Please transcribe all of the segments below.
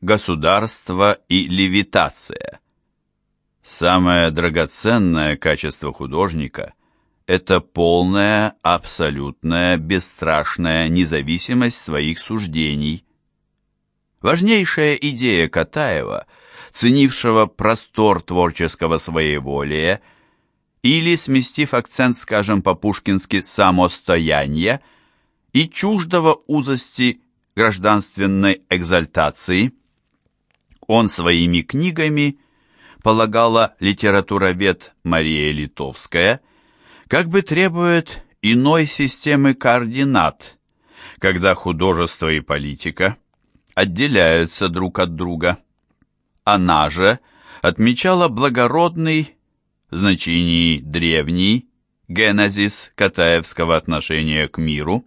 Государство и левитация. Самое драгоценное качество художника – это полная, абсолютная, бесстрашная независимость своих суждений. Важнейшая идея Катаева, ценившего простор творческого своеволия, или, сместив акцент, скажем, по-пушкински, самостояния, и чуждого узости гражданственной экзальтации – он своими книгами, полагала литературовед Мария Литовская, как бы требует иной системы координат, когда художество и политика отделяются друг от друга. Она же отмечала благородный, в значении древний, генезис катаевского отношения к миру.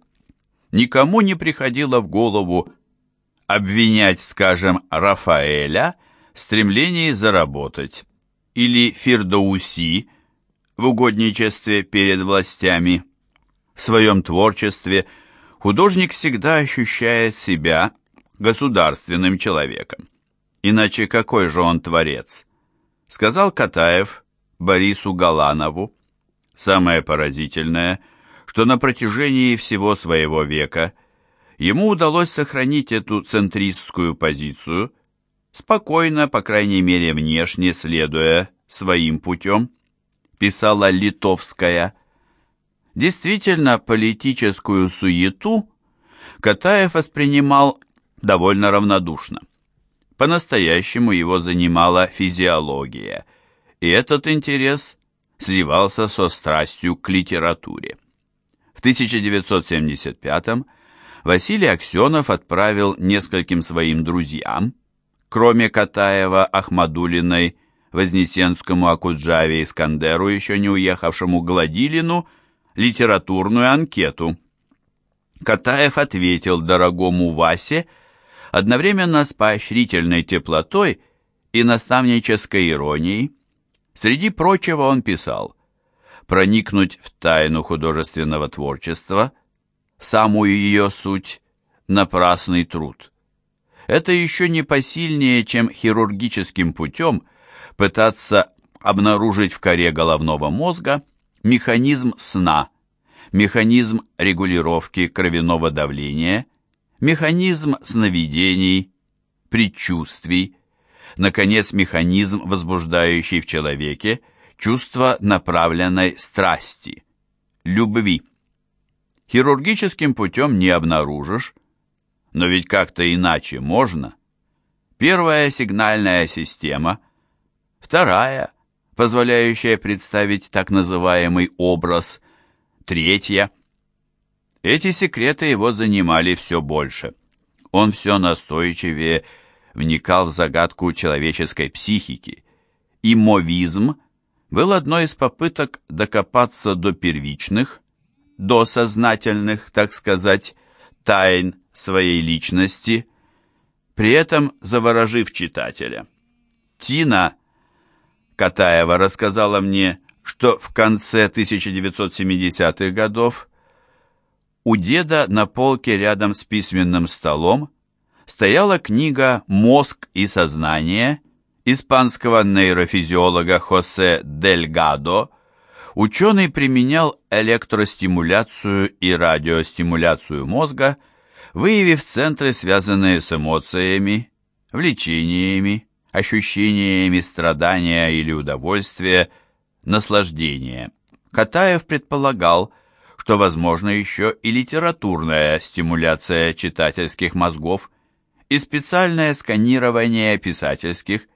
Никому не приходило в голову обвинять, скажем, Рафаэля в стремлении заработать или Фирдоуси в угодничестве перед властями. В своем творчестве художник всегда ощущает себя государственным человеком. Иначе какой же он творец? Сказал Катаев Борису Галанову. Самое поразительное, что на протяжении всего своего века – Ему удалось сохранить эту центристскую позицию, спокойно, по крайней мере внешне, следуя своим путем, писала Литовская. Действительно, политическую суету Катаев воспринимал довольно равнодушно. По-настоящему его занимала физиология, и этот интерес сливался со страстью к литературе. В 1975 году Василий Аксенов отправил нескольким своим друзьям, кроме Катаева, Ахмадулиной, Вознесенскому, Акуджаве Искандеру, еще не уехавшему Гладилину, литературную анкету. Катаев ответил дорогому Васе одновременно с поощрительной теплотой и наставнической иронией. Среди прочего он писал «Проникнуть в тайну художественного творчества – самую ее суть – напрасный труд. Это еще не посильнее, чем хирургическим путем пытаться обнаружить в коре головного мозга механизм сна, механизм регулировки кровяного давления, механизм сновидений, предчувствий, наконец, механизм, возбуждающий в человеке чувство направленной страсти, любви хирургическим путем не обнаружишь, но ведь как-то иначе можно. Первая сигнальная система, вторая, позволяющая представить так называемый образ, третья. Эти секреты его занимали все больше. Он все настойчивее вникал в загадку человеческой психики. И мовизм был одной из попыток докопаться до первичных, до сознательных, так сказать, тайн своей личности, при этом заворожив читателя. Тина Катаева рассказала мне, что в конце 1970-х годов у деда на полке рядом с письменным столом стояла книга «Мозг и сознание» испанского нейрофизиолога Хосе Дельгадо ученый применял электростимуляцию и радиостимуляцию мозга, выявив центры, связанные с эмоциями, влечениями, ощущениями страдания или удовольствия, наслаждения. Катаев предполагал, что возможно еще и литературная стимуляция читательских мозгов и специальное сканирование писательских.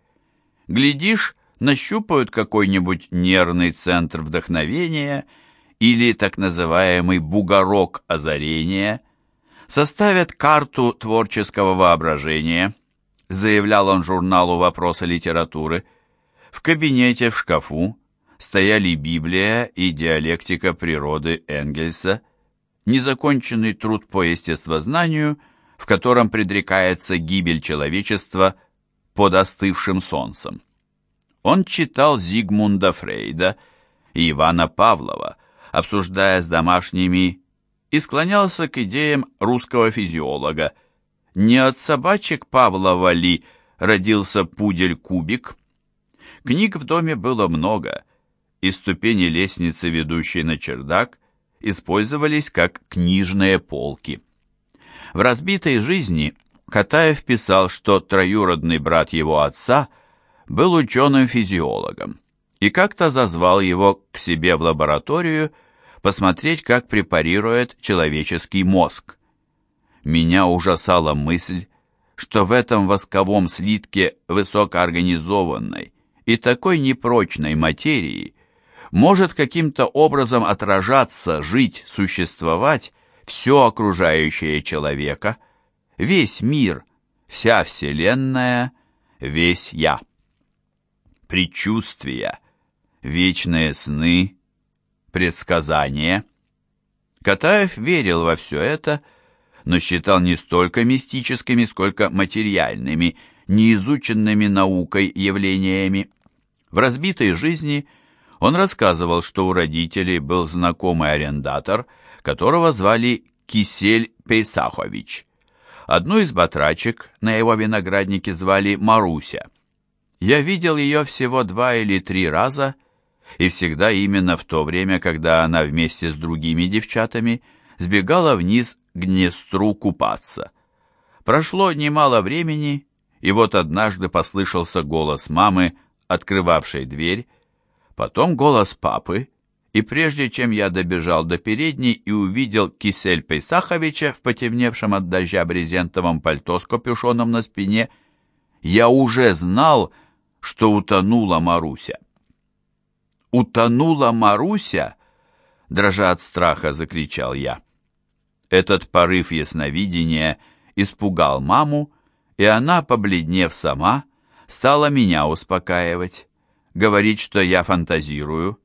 Глядишь, нащупают какой-нибудь нервный центр вдохновения или так называемый бугорок озарения, составят карту творческого воображения, заявлял он журналу «Вопросы литературы». В кабинете в шкафу стояли Библия и диалектика природы Энгельса, незаконченный труд по естествознанию, в котором предрекается гибель человечества под остывшим солнцем. Он читал Зигмунда Фрейда и Ивана Павлова, обсуждая с домашними, и склонялся к идеям русского физиолога, Не от собачек Павлова ли родился пудель-кубик? Книг в доме было много, и ступени лестницы, ведущей на чердак, использовались как книжные полки. В разбитой жизни Катаев писал, что троюродный брат его отца был ученым-физиологом и как-то зазвал его к себе в лабораторию посмотреть, как препарирует человеческий мозг. Меня ужасала мысль, что в этом восковом слитке высокоорганизованной и такой непрочной материи может каким-то образом отражаться, жить, существовать все окружающее человека, весь мир, вся Вселенная, весь Я. Предчувствия, вечные сны, предсказания. Катаев верил во все это, но считал не столько мистическими, сколько материальными, неизученными наукой явлениями. В разбитой жизни он рассказывал, что у родителей был знакомый арендатор, которого звали Кисель Пейсахович. Одну из батрачек на его винограднике звали Маруся. Я видел ее всего два или три раза, и всегда именно в то время, когда она вместе с другими девчатами сбегала вниз к Днестру купаться. Прошло немало времени, и вот однажды послышался голос мамы, открывавшей дверь, потом голос папы, и прежде чем я добежал до передней и увидел Кисель Пейсаховича в потемневшем от дождя брезентовом пальто с капюшоном на спине, я уже знал, что утонула Маруся. «Утонула Маруся!» — дрожа от страха, закричал я. Этот порыв ясновидения испугал маму, и она, побледнев сама, стала меня успокаивать, говорить, что я фантазирую.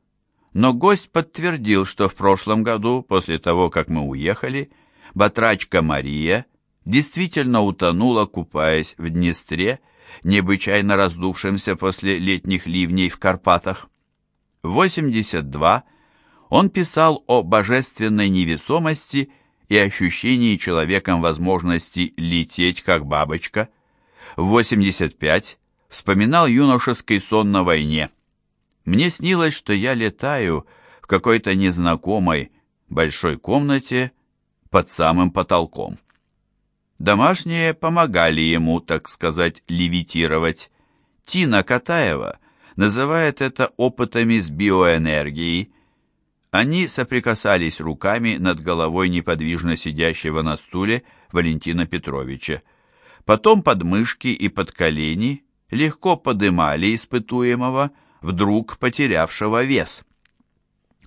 Но гость подтвердил, что в прошлом году, после того, как мы уехали, батрачка Мария действительно утонула, купаясь в Днестре, необычайно раздувшемся после летних ливней в Карпатах. В 82 он писал о божественной невесомости и ощущении человеком возможности лететь, как бабочка. В 85 вспоминал юношеский сон на войне. Мне снилось, что я летаю в какой-то незнакомой большой комнате под самым потолком. Домашние помогали ему, так сказать, левитировать. Тина Катаева называет это опытами с биоэнергией. Они соприкасались руками над головой неподвижно сидящего на стуле Валентина Петровича. Потом под мышки и под колени легко подымали испытуемого, вдруг потерявшего вес.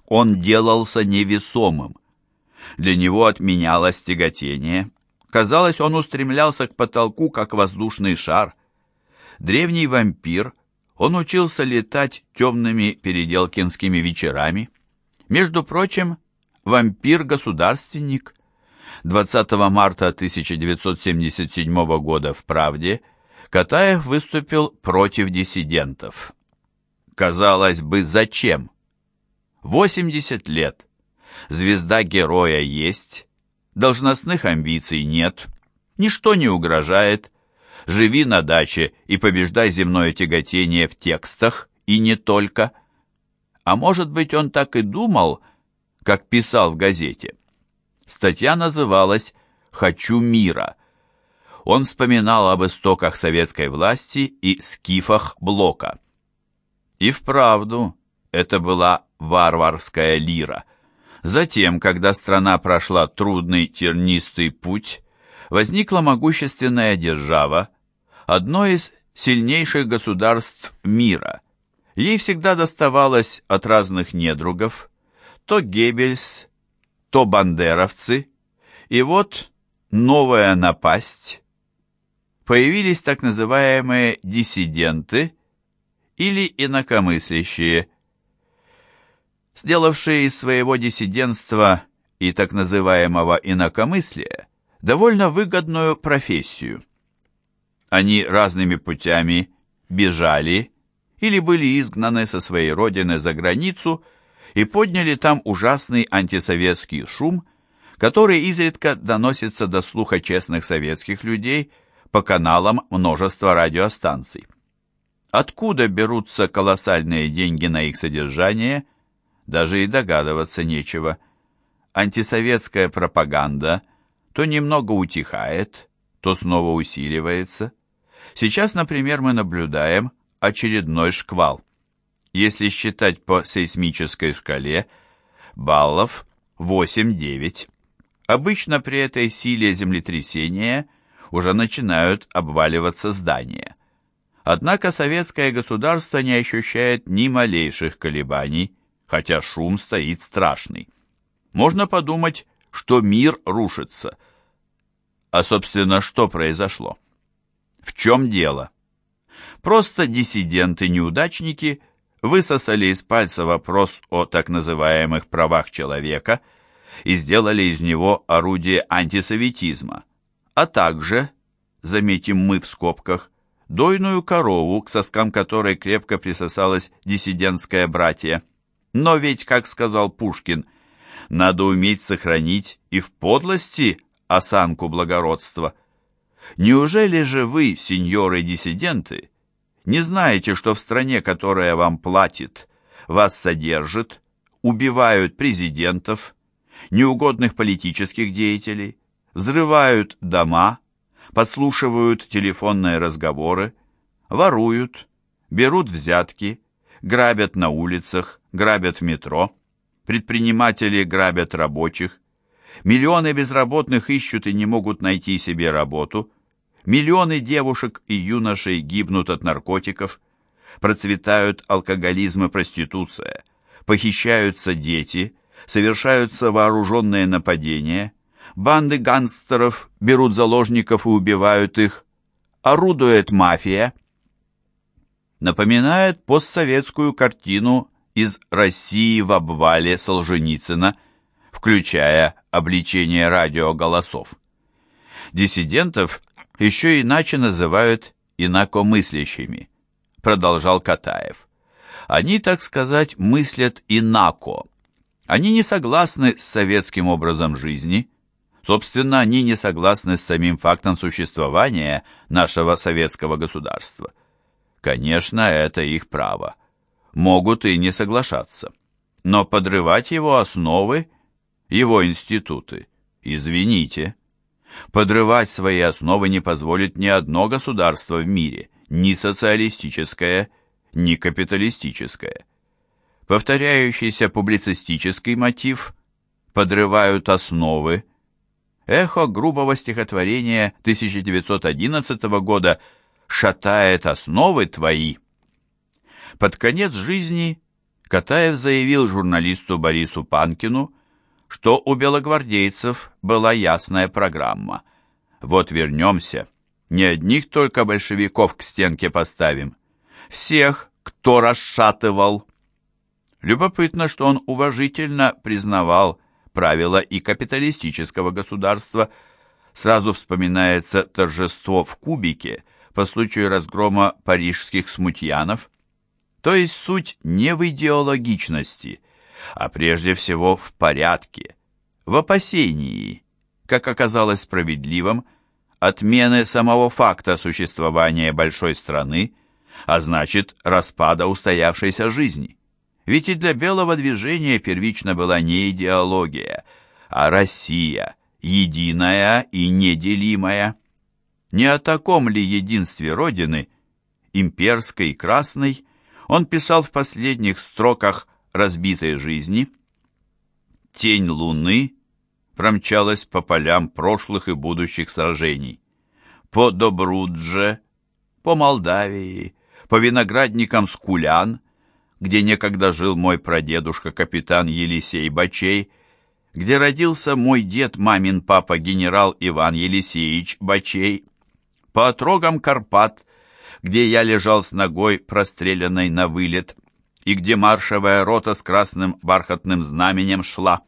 Он делался невесомым. Для него отменялось тяготение. Казалось, он устремлялся к потолку, как воздушный шар. Древний вампир, он учился летать темными переделкинскими вечерами. Между прочим, вампир-государственник. 20 марта 1977 года в «Правде» Катаев выступил против диссидентов. Казалось бы, зачем? 80 лет. Звезда героя есть, должностных амбиций нет, ничто не угрожает. Живи на даче и побеждай земное тяготение в текстах, и не только. А может быть, он так и думал, как писал в газете. Статья называлась «Хочу мира», он вспоминал об истоках советской власти и скифах Блока. И вправду, это была варварская лира. Затем, когда страна прошла трудный тернистый путь, возникла могущественная держава, одно из сильнейших государств мира. Ей всегда доставалось от разных недругов, то Геббельс, то бандеровцы, и вот новая напасть, появились так называемые диссиденты или инакомыслящие, сделавшие из своего диссидентства и так называемого инакомыслия довольно выгодную профессию. Они разными путями бежали или были изгнаны со своей родины за границу и подняли там ужасный антисоветский шум, который изредка доносится до слуха честных советских людей по каналам множества радиостанций. Откуда берутся колоссальные деньги на их содержание, даже и догадываться нечего. Антисоветская пропаганда то немного утихает, то снова усиливается. Сейчас, например, мы наблюдаем очередной шквал. Если считать по сейсмической шкале, баллов 8-9. Обычно при этой силе землетрясения уже начинают обваливаться здания. Однако советское государство не ощущает ни малейших колебаний, хотя шум стоит страшный. Можно подумать, что мир рушится. А, собственно, что произошло? В чем дело? Просто диссиденты-неудачники высосали из пальца вопрос о так называемых правах человека – и сделали из него орудие антисоветизма, а также, заметим мы в скобках, дойную корову, к соскам которой крепко присосалась диссидентское братье. Но ведь, как сказал Пушкин, надо уметь сохранить и в подлости осанку благородства. Неужели же вы, сеньоры-диссиденты, не знаете, что в стране, которая вам платит, вас содержит, убивают президентов, неугодных политических деятелей, взрывают дома, подслушивают телефонные разговоры, воруют, берут взятки, грабят на улицах, грабят в метро, предприниматели грабят рабочих, миллионы безработных ищут и не могут найти себе работу, миллионы девушек и юношей гибнут от наркотиков, процветают алкоголизм и проституция, похищаются дети – совершаются вооруженные нападения, банды гангстеров берут заложников и убивают их, орудует мафия. Напоминает постсоветскую картину из «России в обвале» Солженицына, включая обличение радиоголосов. Диссидентов еще иначе называют инакомыслящими, продолжал Катаев. Они, так сказать, мыслят инако, они не согласны с советским образом жизни. Собственно, они не согласны с самим фактом существования нашего советского государства. Конечно, это их право. Могут и не соглашаться. Но подрывать его основы, его институты, извините. Подрывать свои основы не позволит ни одно государство в мире, ни социалистическое, ни капиталистическое повторяющийся публицистический мотив подрывают основы. Эхо грубого стихотворения 1911 года шатает основы твои. Под конец жизни Катаев заявил журналисту Борису Панкину, что у белогвардейцев была ясная программа. Вот вернемся, не одних только большевиков к стенке поставим, всех, кто расшатывал. Любопытно, что он уважительно признавал правила и капиталистического государства. Сразу вспоминается торжество в Кубике по случаю разгрома парижских смутьянов. То есть суть не в идеологичности, а прежде всего в порядке, в опасении, как оказалось справедливым, отмены самого факта существования большой страны, а значит распада устоявшейся жизни. Ведь и для белого движения первично была не идеология, а Россия, единая и неделимая. Не о таком ли единстве Родины, имперской и красной, он писал в последних строках разбитой жизни. Тень луны промчалась по полям прошлых и будущих сражений. По Добрудже, по Молдавии, по виноградникам Скулян, где некогда жил мой прадедушка капитан Елисей Бачей, где родился мой дед, мамин папа, генерал Иван Елисеевич Бачей, по отрогам Карпат, где я лежал с ногой, простреленной на вылет, и где маршевая рота с красным бархатным знаменем шла.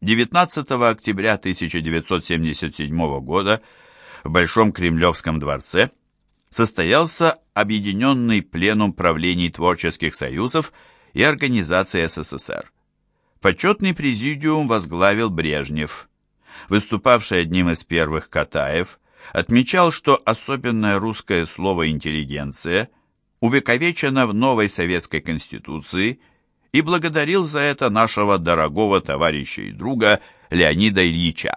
19 октября 1977 года в Большом Кремлевском дворце состоялся Объединенный пленум правлений творческих союзов и организаций СССР. Почетный президиум возглавил Брежнев. Выступавший одним из первых Катаев отмечал, что особенное русское слово «интеллигенция» увековечено в новой советской конституции и благодарил за это нашего дорогого товарища и друга Леонида Ильича.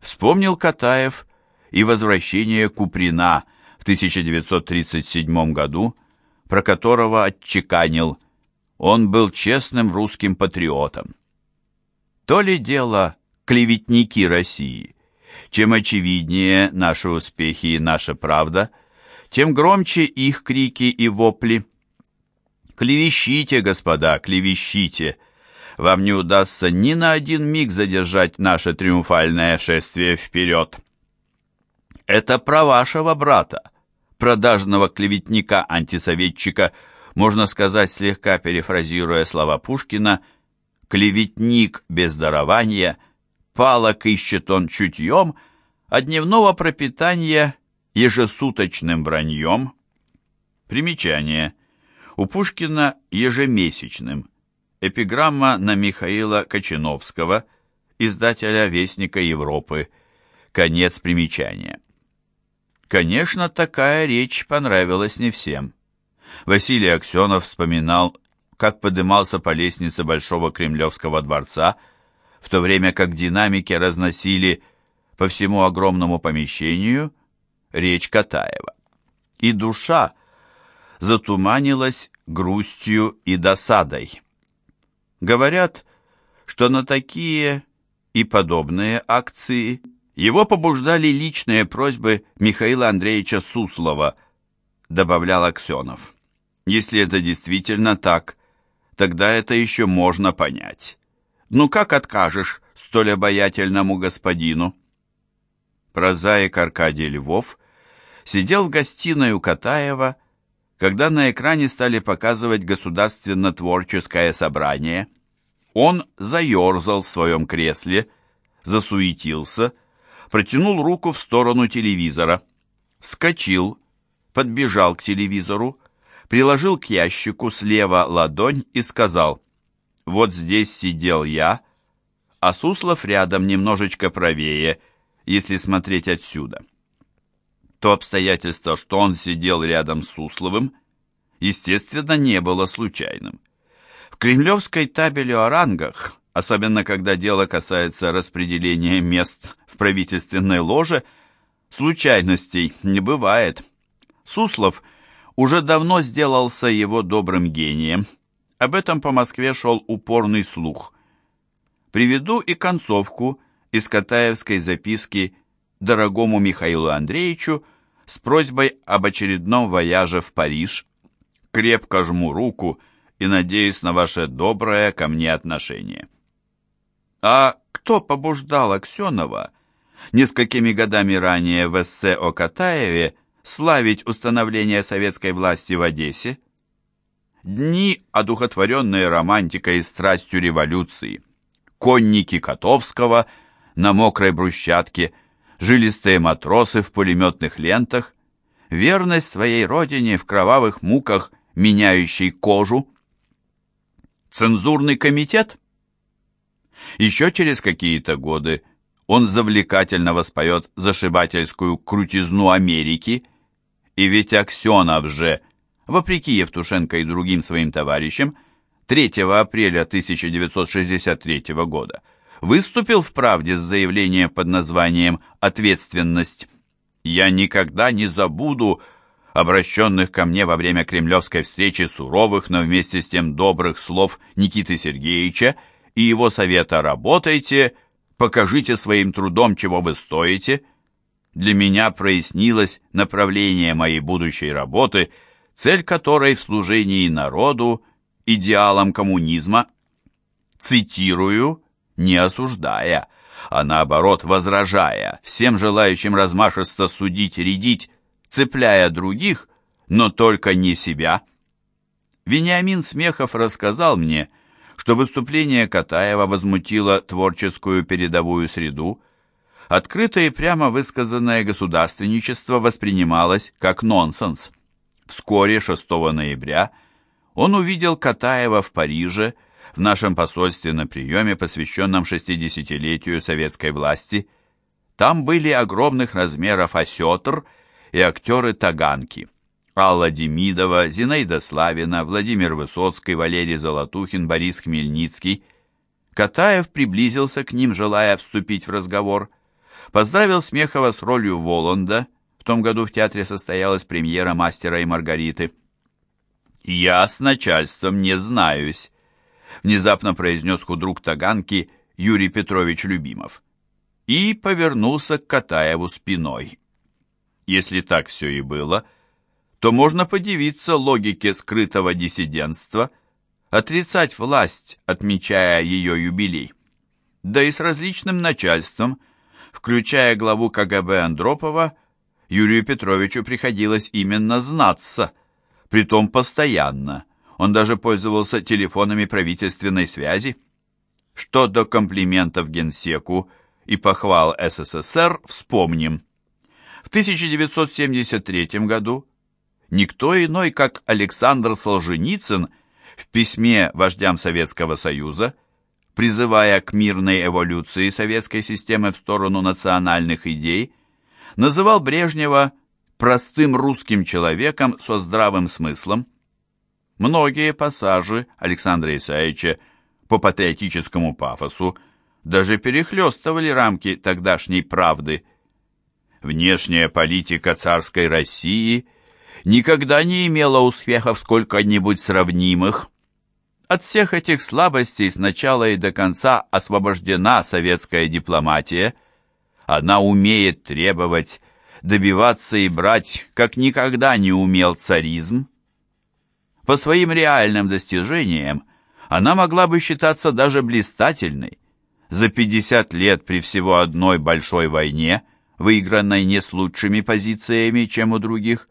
Вспомнил Катаев и возвращение Куприна в 1937 году, про которого отчеканил он был честным русским патриотом. То ли дело клеветники России. Чем очевиднее наши успехи и наша правда, тем громче их крики и вопли. Клевещите, господа, клевещите. Вам не удастся ни на один миг задержать наше триумфальное шествие вперед. Это про вашего брата, продажного клеветника-антисоветчика, можно сказать, слегка перефразируя слова Пушкина, «клеветник без дарования, палок ищет он чутьем, а дневного пропитания ежесуточным враньем». Примечание. У Пушкина ежемесячным. Эпиграмма на Михаила Кочиновского, издателя Вестника Европы. Конец примечания. Конечно, такая речь понравилась не всем. Василий Аксенов вспоминал, как подымался по лестнице Большого Кремлевского дворца, в то время как динамики разносили по всему огромному помещению речь Катаева. И душа затуманилась грустью и досадой. Говорят, что на такие и подобные акции его побуждали личные просьбы Михаила Андреевича Суслова, добавлял Аксенов. Если это действительно так, тогда это еще можно понять. Ну как откажешь столь обаятельному господину? Прозаик Аркадий Львов сидел в гостиной у Катаева, когда на экране стали показывать государственно-творческое собрание. Он заерзал в своем кресле, засуетился, протянул руку в сторону телевизора, вскочил, подбежал к телевизору, приложил к ящику слева ладонь и сказал, «Вот здесь сидел я, а Суслов рядом немножечко правее, если смотреть отсюда». То обстоятельство, что он сидел рядом с Сусловым, естественно, не было случайным. В кремлевской табели о рангах, особенно когда дело касается распределения мест в правительственной ложе, случайностей не бывает. Суслов – уже давно сделался его добрым гением. Об этом по Москве шел упорный слух. Приведу и концовку из Катаевской записки дорогому Михаилу Андреевичу с просьбой об очередном вояже в Париж. Крепко жму руку и надеюсь на ваше доброе ко мне отношение. А кто побуждал Аксенова несколькими годами ранее в эссе о Катаеве славить установление советской власти в Одессе? Дни, одухотворенные романтикой и страстью революции. Конники Котовского на мокрой брусчатке, жилистые матросы в пулеметных лентах, верность своей родине в кровавых муках, меняющей кожу. Цензурный комитет? Еще через какие-то годы он завлекательно воспоет зашибательскую крутизну Америки – и ведь Аксенов же, вопреки Евтушенко и другим своим товарищам, 3 апреля 1963 года выступил в «Правде» с заявлением под названием «Ответственность». «Я никогда не забуду обращенных ко мне во время кремлевской встречи суровых, но вместе с тем добрых слов Никиты Сергеевича и его совета «Работайте», «Покажите своим трудом, чего вы стоите», для меня прояснилось направление моей будущей работы, цель которой в служении народу, идеалам коммунизма. Цитирую, не осуждая, а наоборот возражая, всем желающим размашисто судить, рядить, цепляя других, но только не себя. Вениамин Смехов рассказал мне, что выступление Катаева возмутило творческую передовую среду, открытое и прямо высказанное государственничество воспринималось как нонсенс. Вскоре, 6 ноября, он увидел Катаева в Париже в нашем посольстве на приеме, посвященном 60-летию советской власти. Там были огромных размеров осетр и актеры Таганки. Алла Демидова, Зинаида Славина, Владимир Высоцкий, Валерий Золотухин, Борис Хмельницкий. Катаев приблизился к ним, желая вступить в разговор. Поздравил Смехова с ролью Воланда. В том году в театре состоялась премьера «Мастера и Маргариты». «Я с начальством не знаюсь», — внезапно произнес худрук Таганки Юрий Петрович Любимов. И повернулся к Катаеву спиной. Если так все и было, то можно подивиться логике скрытого диссидентства, отрицать власть, отмечая ее юбилей. Да и с различным начальством, включая главу КГБ Андропова, Юрию Петровичу приходилось именно знаться, притом постоянно. Он даже пользовался телефонами правительственной связи. Что до комплиментов Генсеку и похвал СССР, вспомним. В 1973 году никто иной, как Александр Солженицын в письме вождям Советского Союза, призывая к мирной эволюции советской системы в сторону национальных идей, называл Брежнева простым русским человеком со здравым смыслом. Многие пассажи Александра Исаевича по патриотическому пафосу даже перехлестывали рамки тогдашней правды. Внешняя политика царской России никогда не имела успехов сколько-нибудь сравнимых. От всех этих слабостей с начала и до конца освобождена советская дипломатия. Она умеет требовать, добиваться и брать, как никогда не умел царизм. По своим реальным достижениям она могла бы считаться даже блистательной. За 50 лет при всего одной большой войне, выигранной не с лучшими позициями, чем у других,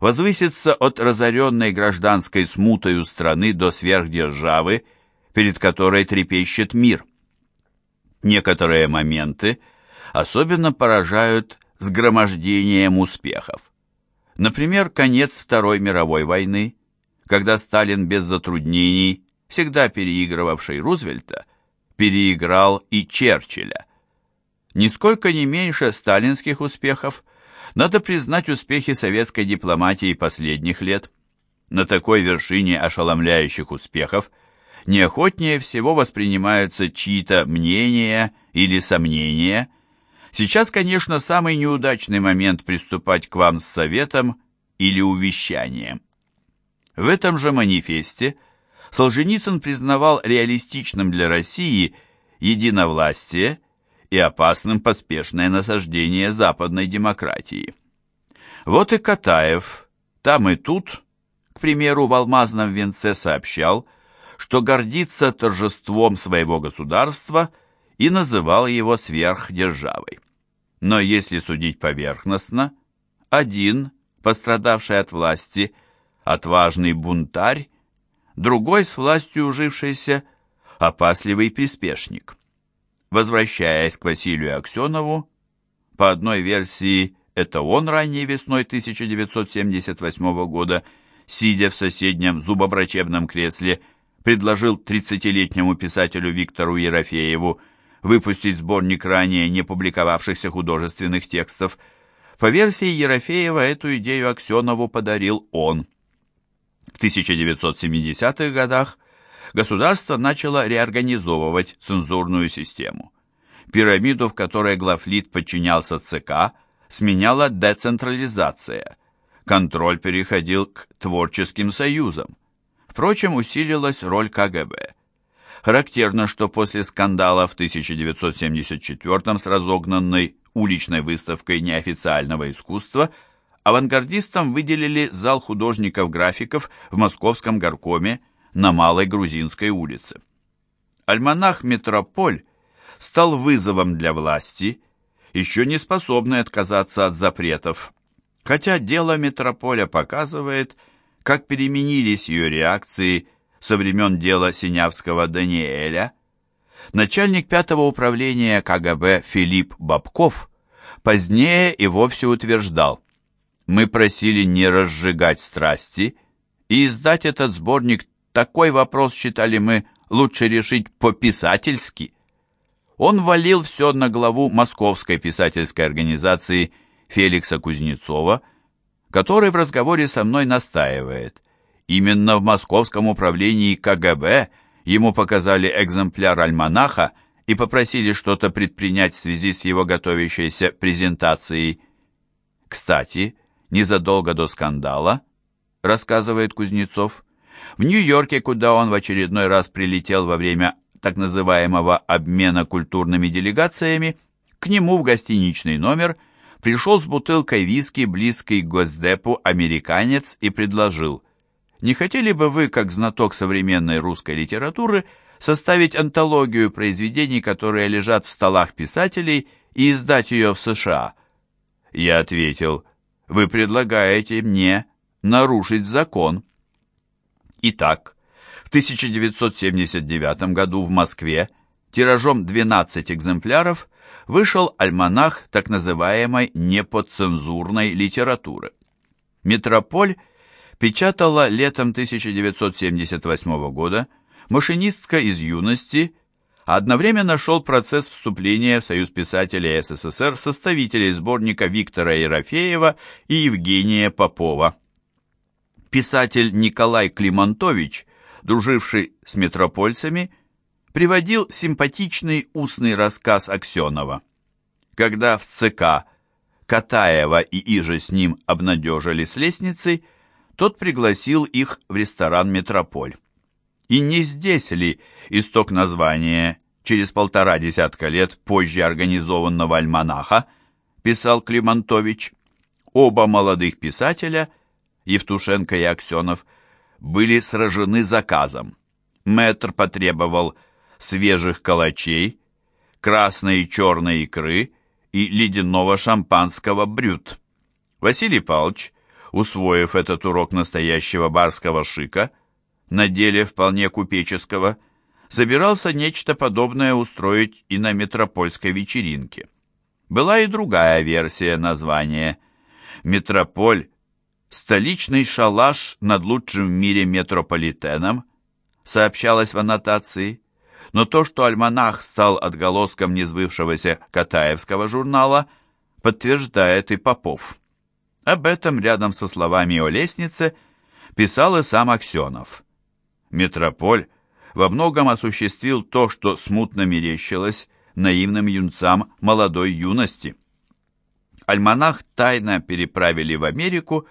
возвыситься от разоренной гражданской смутою страны до сверхдержавы, перед которой трепещет мир. Некоторые моменты особенно поражают сгромождением успехов. Например, конец Второй мировой войны, когда Сталин без затруднений, всегда переигрывавший Рузвельта, переиграл и Черчилля. Нисколько не меньше сталинских успехов надо признать успехи советской дипломатии последних лет. На такой вершине ошеломляющих успехов неохотнее всего воспринимаются чьи-то мнения или сомнения. Сейчас, конечно, самый неудачный момент приступать к вам с советом или увещанием. В этом же манифесте – Солженицын признавал реалистичным для России единовластие и опасным поспешное насаждение западной демократии. Вот и Катаев, там и тут, к примеру, в алмазном венце сообщал, что гордится торжеством своего государства и называл его сверхдержавой. Но если судить поверхностно, один, пострадавший от власти, отважный бунтарь, другой с властью ужившийся опасливый приспешник. Возвращаясь к Василию Аксенову, по одной версии это он ранней весной 1978 года, сидя в соседнем зубоврачебном кресле, предложил 30-летнему писателю Виктору Ерофееву выпустить сборник ранее не публиковавшихся художественных текстов. По версии Ерофеева эту идею Аксенову подарил он – в 1970-х годах государство начало реорганизовывать цензурную систему. Пирамиду, в которой главлит подчинялся ЦК, сменяла децентрализация. Контроль переходил к творческим союзам. Впрочем, усилилась роль КГБ. Характерно, что после скандала в 1974 с разогнанной уличной выставкой неофициального искусства – авангардистам выделили зал художников-графиков в московском горкоме на Малой Грузинской улице. Альманах «Метрополь» стал вызовом для власти, еще не способной отказаться от запретов, хотя дело «Метрополя» показывает, как переменились ее реакции со времен дела Синявского Даниэля. Начальник пятого управления КГБ Филипп Бабков позднее и вовсе утверждал – мы просили не разжигать страсти и издать этот сборник. Такой вопрос считали мы лучше решить по-писательски. Он валил все на главу Московской писательской организации Феликса Кузнецова, который в разговоре со мной настаивает. Именно в московском управлении КГБ ему показали экземпляр альманаха и попросили что-то предпринять в связи с его готовящейся презентацией. Кстати, незадолго до скандала, рассказывает Кузнецов, в Нью-Йорке, куда он в очередной раз прилетел во время так называемого обмена культурными делегациями, к нему в гостиничный номер пришел с бутылкой виски близкий к Госдепу американец и предложил «Не хотели бы вы, как знаток современной русской литературы, составить антологию произведений, которые лежат в столах писателей, и издать ее в США?» Я ответил «Вы предлагаете мне нарушить закон». Итак, в 1979 году в Москве тиражом 12 экземпляров вышел альманах так называемой неподцензурной литературы. «Метрополь» печатала летом 1978 года машинистка из юности, а одновременно шел процесс вступления в Союз писателей СССР составителей сборника Виктора Ерофеева и Евгения Попова. Писатель Николай Климантович, друживший с метропольцами, приводил симпатичный устный рассказ Аксенова. Когда в ЦК Катаева и Иже с ним обнадежили с лестницей, тот пригласил их в ресторан «Метрополь». И не здесь ли исток названия через полтора десятка лет позже организованного альманаха, писал Климантович, оба молодых писателя – Евтушенко и Аксенов, были сражены заказом. Мэтр потребовал свежих калачей, красной и черной икры и ледяного шампанского брют. Василий Павлович, усвоив этот урок настоящего барского шика, на деле вполне купеческого, собирался нечто подобное устроить и на метропольской вечеринке. Была и другая версия названия. Метрополь «Столичный шалаш над лучшим в мире метрополитеном», сообщалось в аннотации, но то, что альманах стал отголоском несбывшегося Катаевского журнала, подтверждает и Попов. Об этом рядом со словами о лестнице писал и сам Аксенов. Метрополь во многом осуществил то, что смутно мерещилось наивным юнцам молодой юности. Альманах тайно переправили в Америку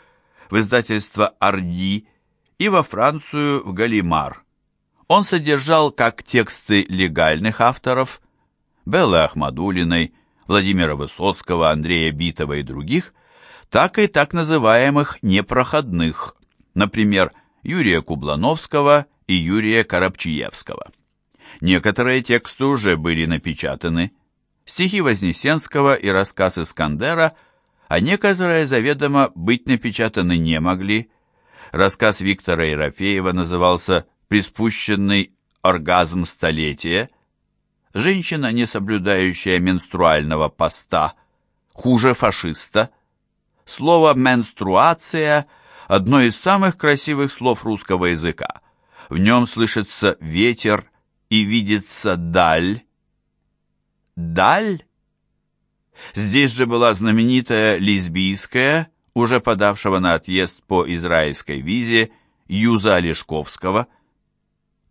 в издательство «Орди» и во Францию в «Галимар». Он содержал как тексты легальных авторов Беллы Ахмадулиной, Владимира Высоцкого, Андрея Битова и других, так и так называемых непроходных, например, Юрия Кублановского и Юрия Коробчиевского. Некоторые тексты уже были напечатаны, стихи Вознесенского и рассказ Искандера – а некоторые заведомо быть напечатаны не могли. Рассказ Виктора Ерофеева назывался «Приспущенный оргазм столетия». Женщина, не соблюдающая менструального поста, хуже фашиста. Слово «менструация» – одно из самых красивых слов русского языка. В нем слышится ветер и видится даль. Даль? Здесь же была знаменитая лесбийская, уже подавшего на отъезд по израильской визе, Юза Олешковского.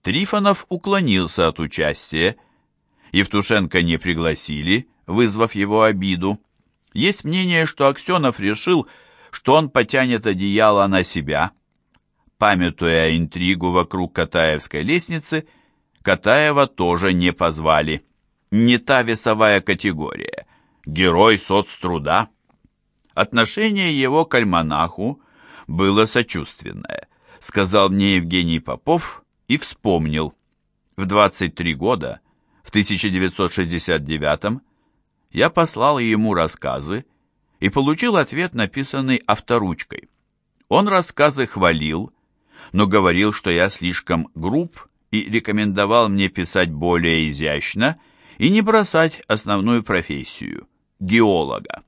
Трифонов уклонился от участия. Евтушенко не пригласили, вызвав его обиду. Есть мнение, что Аксенов решил, что он потянет одеяло на себя. Памятуя интригу вокруг Катаевской лестницы, Катаева тоже не позвали. Не та весовая категория герой соцтруда. Отношение его к альманаху было сочувственное, сказал мне Евгений Попов и вспомнил. В 23 года, в 1969 я послал ему рассказы и получил ответ, написанный авторучкой. Он рассказы хвалил, но говорил, что я слишком груб и рекомендовал мне писать более изящно и не бросать основную профессию геолога.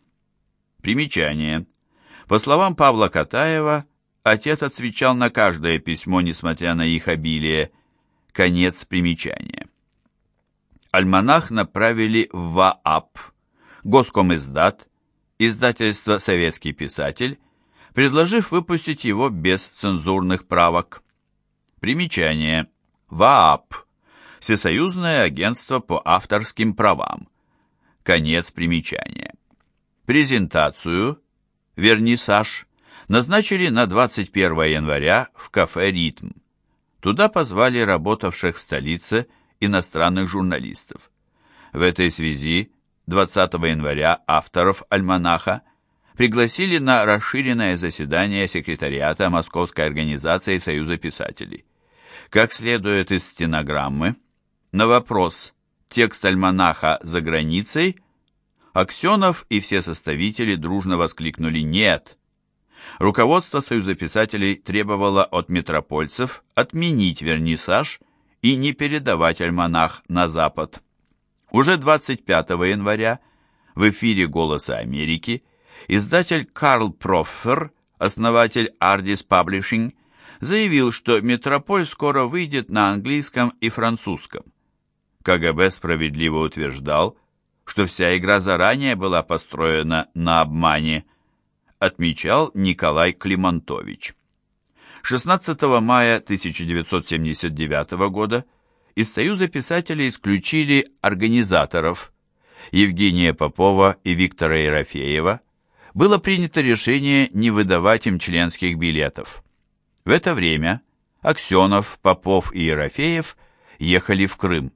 Примечание. По словам Павла Катаева, отец отвечал на каждое письмо, несмотря на их обилие. Конец примечания. Альманах направили в ВААП, Госкомиздат, издательство «Советский писатель», предложив выпустить его без цензурных правок. Примечание. ВААП. Всесоюзное агентство по авторским правам. Конец примечания. Презентацию, вернисаж, назначили на 21 января в кафе «Ритм». Туда позвали работавших в столице иностранных журналистов. В этой связи 20 января авторов «Альманаха» пригласили на расширенное заседание секретариата Московской организации Союза писателей. Как следует из стенограммы, на вопрос «Текст альманаха за границей?» Аксенов и все составители дружно воскликнули «Нет!». Руководство Союза писателей требовало от метропольцев отменить вернисаж и не передавать альманах на Запад. Уже 25 января в эфире «Голоса Америки» Издатель Карл Проффер, основатель Ardis Publishing, заявил, что «Метрополь» скоро выйдет на английском и французском. КГБ справедливо утверждал, что вся игра заранее была построена на обмане, отмечал Николай Климантович. 16 мая 1979 года из Союза писателей исключили организаторов Евгения Попова и Виктора Ерофеева, было принято решение не выдавать им членских билетов. В это время Аксенов, Попов и Ерофеев ехали в Крым.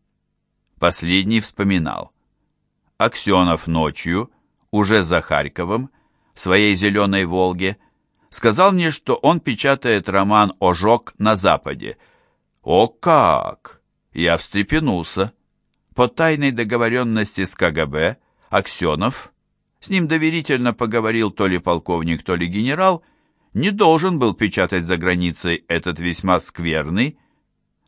Последний вспоминал. Аксенов ночью, уже за Харьковом, в своей «Зеленой Волге», сказал мне, что он печатает роман «Ожог» на Западе. О как! Я встрепенулся. По тайной договоренности с КГБ Аксенов с ним доверительно поговорил то ли полковник, то ли генерал, не должен был печатать за границей этот весьма скверный,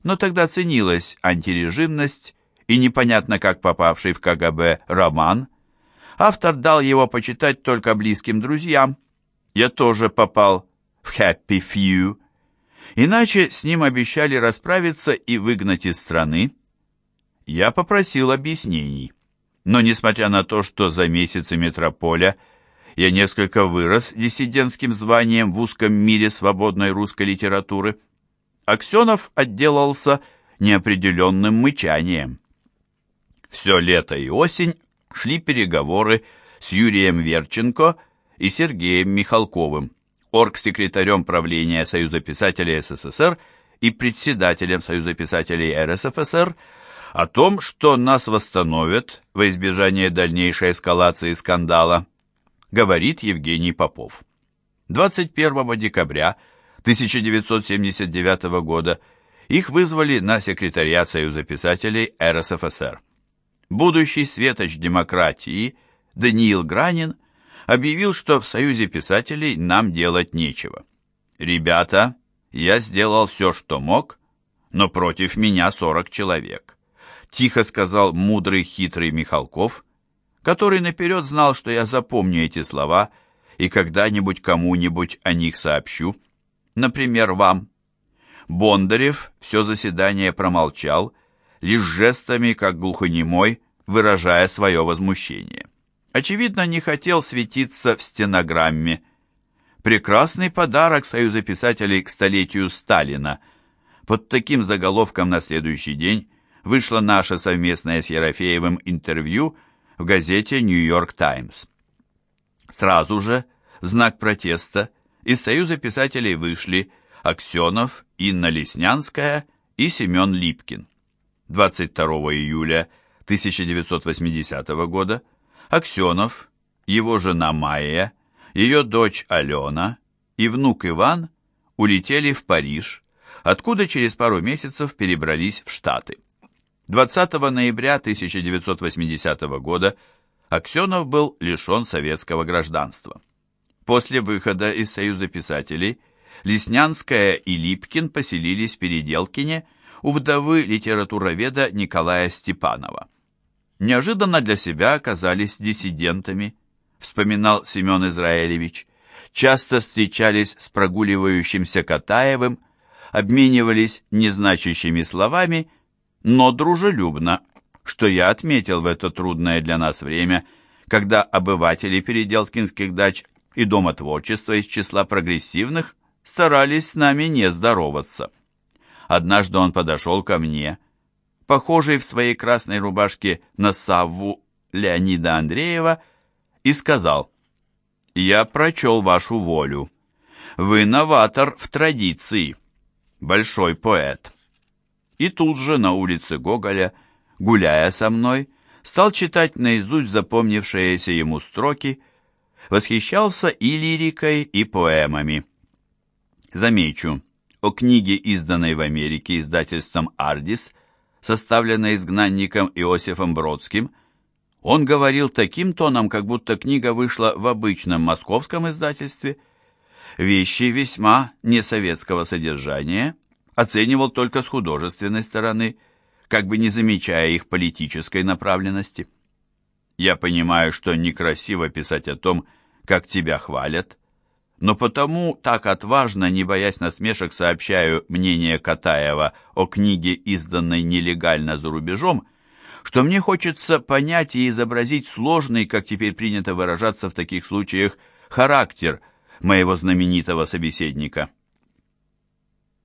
но тогда ценилась антирежимность и непонятно как попавший в КГБ роман. Автор дал его почитать только близким друзьям. Я тоже попал в Happy Few. Иначе с ним обещали расправиться и выгнать из страны. Я попросил объяснений. Но несмотря на то, что за месяцы метрополя я несколько вырос диссидентским званием в узком мире свободной русской литературы, Аксенов отделался неопределенным мычанием. Все лето и осень шли переговоры с Юрием Верченко и Сергеем Михалковым, оргсекретарем правления Союза писателей СССР и председателем Союза писателей РСФСР о том, что нас восстановят во избежание дальнейшей эскалации скандала, говорит Евгений Попов. 21 декабря 1979 года их вызвали на секретариат Союза писателей РСФСР. Будущий светоч демократии Даниил Гранин объявил, что в Союзе писателей нам делать нечего. «Ребята, я сделал все, что мог, но против меня 40 человек тихо сказал мудрый хитрый Михалков, который наперед знал, что я запомню эти слова и когда-нибудь кому-нибудь о них сообщу, например, вам. Бондарев все заседание промолчал, лишь жестами, как глухонемой, выражая свое возмущение. Очевидно, не хотел светиться в стенограмме. Прекрасный подарок Союза писателей к столетию Сталина. Под таким заголовком на следующий день вышло наше совместное с Ерофеевым интервью в газете «Нью-Йорк Таймс». Сразу же, в знак протеста, из Союза писателей вышли Аксенов, Инна Леснянская и Семен Липкин. 22 июля 1980 года Аксенов, его жена Майя, ее дочь Алена и внук Иван улетели в Париж, откуда через пару месяцев перебрались в Штаты. 20 ноября 1980 года Аксенов был лишен советского гражданства. После выхода из Союза писателей Леснянская и Липкин поселились в Переделкине у вдовы литературоведа Николая Степанова. Неожиданно для себя оказались диссидентами, вспоминал Семен Израилевич. Часто встречались с прогуливающимся Катаевым, обменивались незначащими словами, но дружелюбно, что я отметил в это трудное для нас время, когда обыватели переделкинских дач и Дома творчества из числа прогрессивных старались с нами не здороваться. Однажды он подошел ко мне, похожий в своей красной рубашке на Савву Леонида Андреева, и сказал, «Я прочел вашу волю. Вы новатор в традиции, большой поэт». И тут же на улице Гоголя, гуляя со мной, стал читать наизусть запомнившиеся ему строки, восхищался и лирикой, и поэмами. Замечу, о книге, изданной в Америке издательством «Ардис», составленной изгнанником Иосифом Бродским, он говорил таким тоном, как будто книга вышла в обычном московском издательстве. Вещи весьма несоветского содержания оценивал только с художественной стороны, как бы не замечая их политической направленности. Я понимаю, что некрасиво писать о том, как тебя хвалят, но потому так отважно, не боясь насмешек, сообщаю мнение Катаева о книге, изданной нелегально за рубежом, что мне хочется понять и изобразить сложный, как теперь принято выражаться в таких случаях, характер моего знаменитого собеседника.